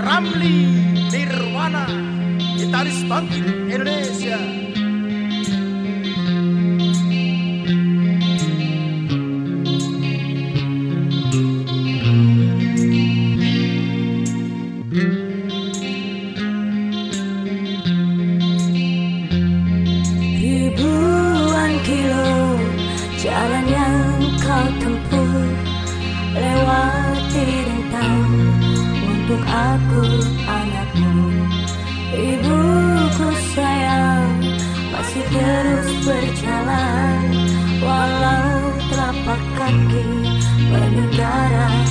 Ramli Nirwana Gitaris Bangkit Indonesia. Ribuan kilo jalan yang kau tempuh aku anakmu Ibuku sayang masih terus berjalan. Walau telapak kaki tanah